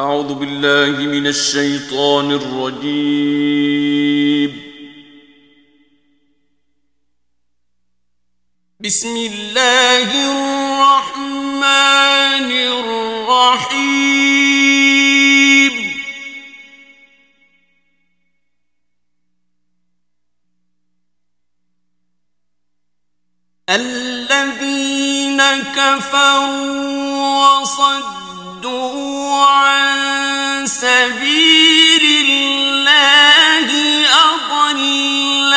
أعوذ بالله من الشيطان الرجيم. بسم الله الرحمن الرحيم. الذين كفروا وصدوا عن سبيل الله أضل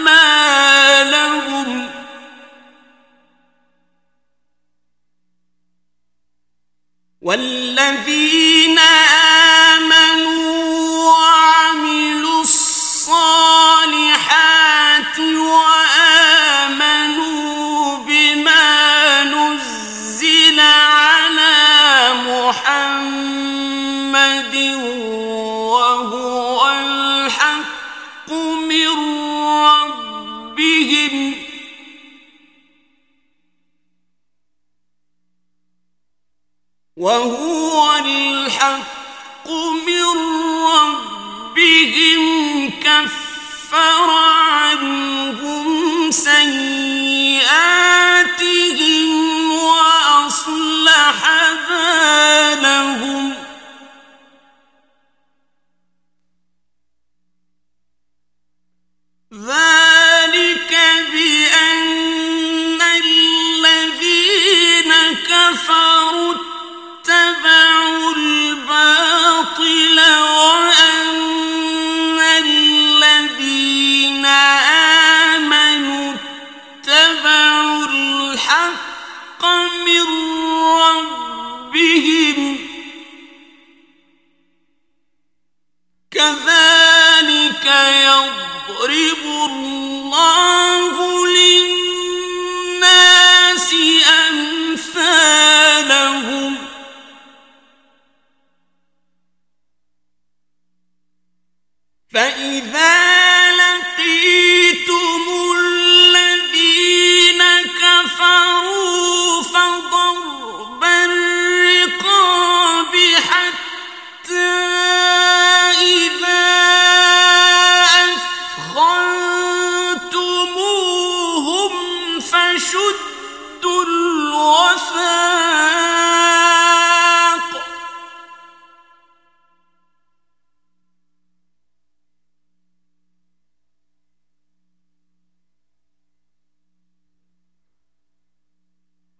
أعمالهم والذين آمنوا وهو الحق من ربهم كفر عنهم الحق من ربهم كذلك يضرب الله للناس أمثالهم فإذا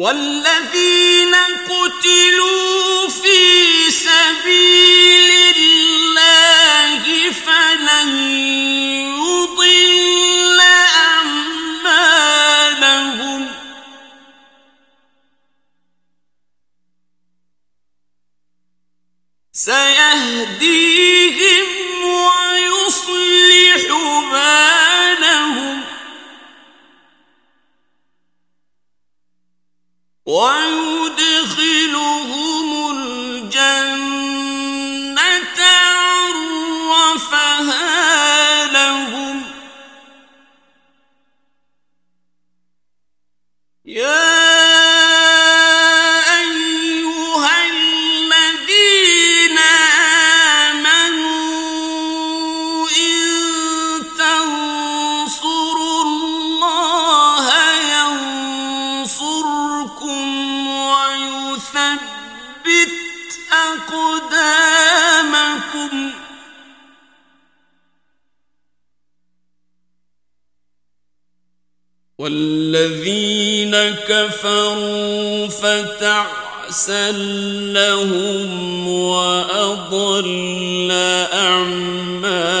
والذين قتلوا في سبيل الله فلن يضل أعمالهم. سيهديهم ويدخلهم أقدامكم والذين كفروا فتعسا لهم وأضل أعمالهم.